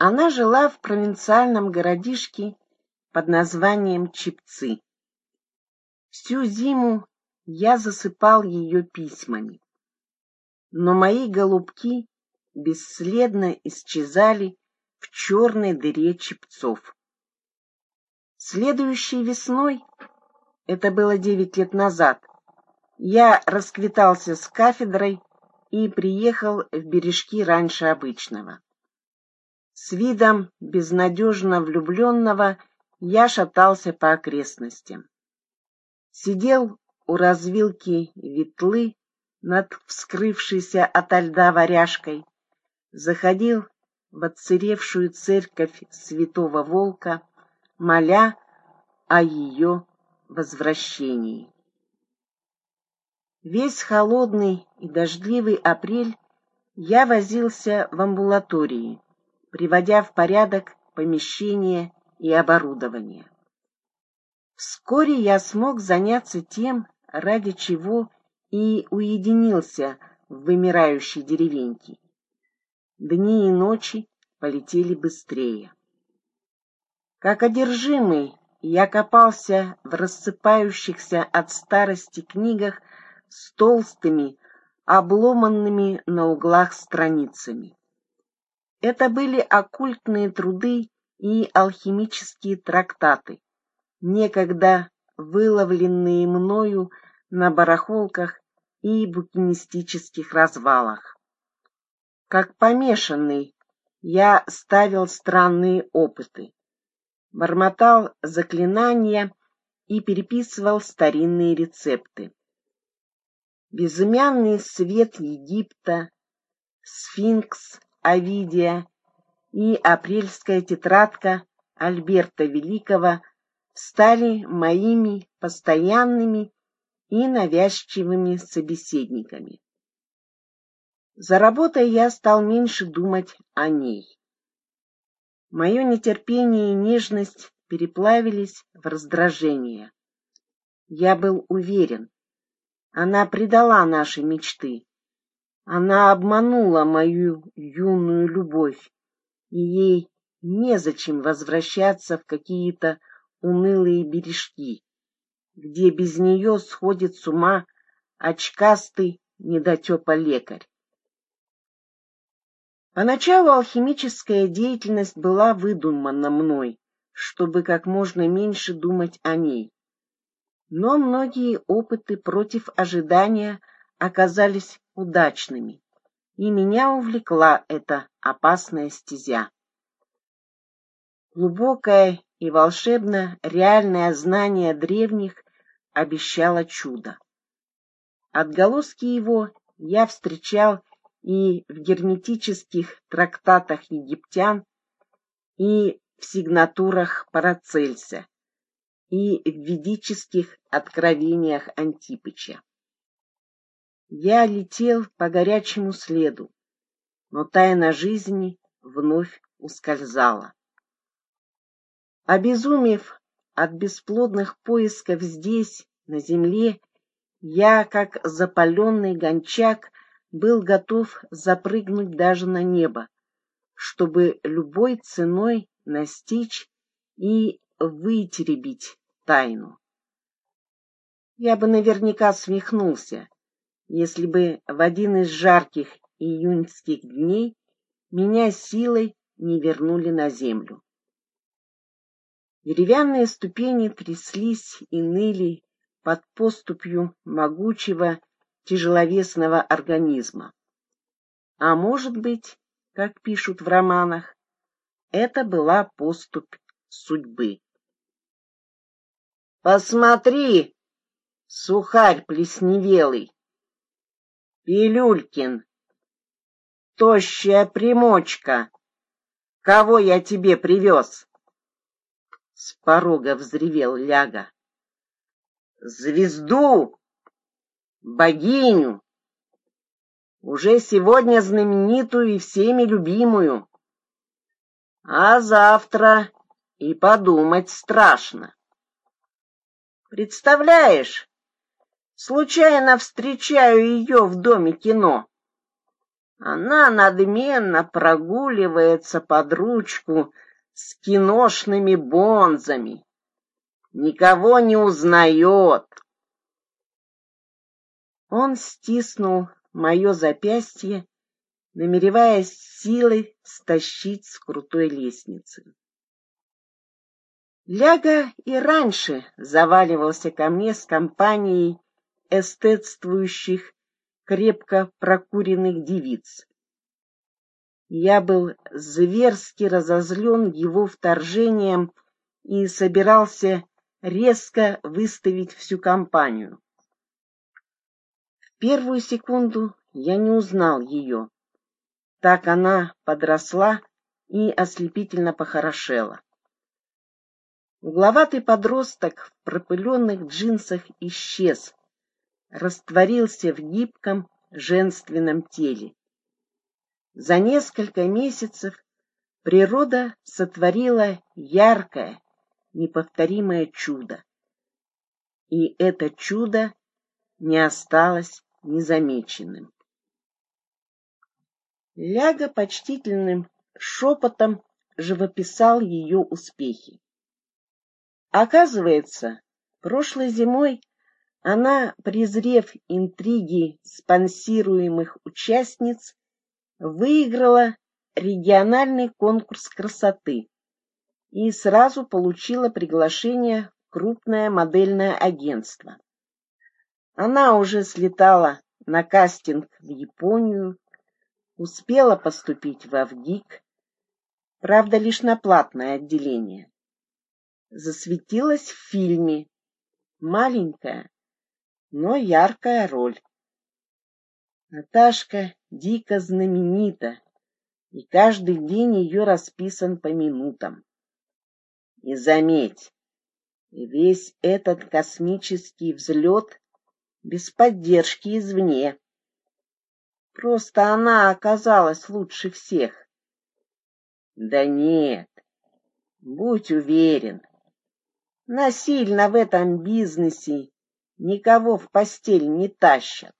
Она жила в провинциальном городишке под названием Чипцы. Всю зиму я засыпал ее письмами. Но мои голубки бесследно исчезали в черной дыре чепцов. Следующей весной, это было девять лет назад, я расквитался с кафедрой и приехал в бережки раньше обычного. С видом безнадежно влюбленного я шатался по окрестностям. Сидел у развилки ветлы над вскрывшейся ото льда варяжкой, заходил в отсыревшую церковь святого Волка, моля о ее возвращении. Весь холодный и дождливый апрель я возился в амбулатории, приводя в порядок помещение и оборудование. Вскоре я смог заняться тем, ради чего и уединился в вымирающей деревеньке. Дни и ночи полетели быстрее. Как одержимый, я копался в рассыпающихся от старости книгах с толстыми, обломанными на углах страницами. Это были оккультные труды и алхимические трактаты, некогда выловленные мною на барахолках и букинистических развалах. Как помешанный, я ставил странные опыты, бормотал заклинания и переписывал старинные рецепты. Безымянный свет Египта, сфинкс Овидия и апрельская тетрадка Альберта Великого стали моими постоянными и навязчивыми собеседниками. За работой я стал меньше думать о ней. Мое нетерпение и нежность переплавились в раздражение. Я был уверен, она предала наши мечты. Она обманула мою юную любовь, и ей незачем возвращаться в какие-то унылые бережки, где без нее сходит с ума очкастый недотепа лекарь. Поначалу алхимическая деятельность была выдумана мной, чтобы как можно меньше думать о ней. Но многие опыты против ожидания оказались удачными, и меня увлекла эта опасная стезя. Глубокое и волшебно реальное знание древних обещало чудо. Отголоски его я встречал и в герметических трактатах египтян, и в сигнатурах Парацельса, и в ведических откровениях Антипыча. Я летел по горячему следу, но тайна жизни вновь ускользала. Обезумев от бесплодных поисков здесь, на земле, я, как запаленный гончак, был готов запрыгнуть даже на небо, чтобы любой ценой настичь и вытеребить тайну. Я бы наверняка смехнулся, если бы в один из жарких июньских дней меня силой не вернули на землю. Деревянные ступени тряслись и ныли под поступью могучего тяжеловесного организма. А может быть, как пишут в романах, это была поступь судьбы. Посмотри, сухарь плесневелый, Пилюлькин, тощая примочка, кого я тебе привез? С порога взревел Ляга. Звезду, богиню, уже сегодня знаменитую и всеми любимую. А завтра и подумать страшно. Представляешь, случайно встречаю ее в доме кино. Она надменно прогуливается под ручку с киношными бонзами. Никого не узнает. Он стиснул мое запястье, намереваясь силой стащить с крутой лестницы. Ляга и раньше заваливался ко мне с компанией эстетствующих, крепко прокуренных девиц. Я был зверски разозлен его вторжением и собирался резко выставить всю компанию. В первую секунду я не узнал ее. Так она подросла и ослепительно похорошела. Угловатый подросток в пропыленных джинсах исчез, растворился в гибком женственном теле. За несколько месяцев природа сотворила яркое, неповторимое чудо. И это чудо не осталось незамеченным. Ляга почтительным шепотом живописал ее успехи. Оказывается, прошлой зимой она, презрев интриги спонсируемых участниц, выиграла региональный конкурс красоты и сразу получила приглашение в крупное модельное агентство. Она уже слетала на кастинг в Японию, успела поступить в Авгик, правда, лишь на платное отделение. Засветилась в фильме, маленькая, но яркая роль. Наташка дико знаменита, и каждый день ее расписан по минутам. И заметь, весь этот космический взлет без поддержки извне. Просто она оказалась лучше всех. Да нет, будь уверен, насильно в этом бизнесе никого в постель не тащат.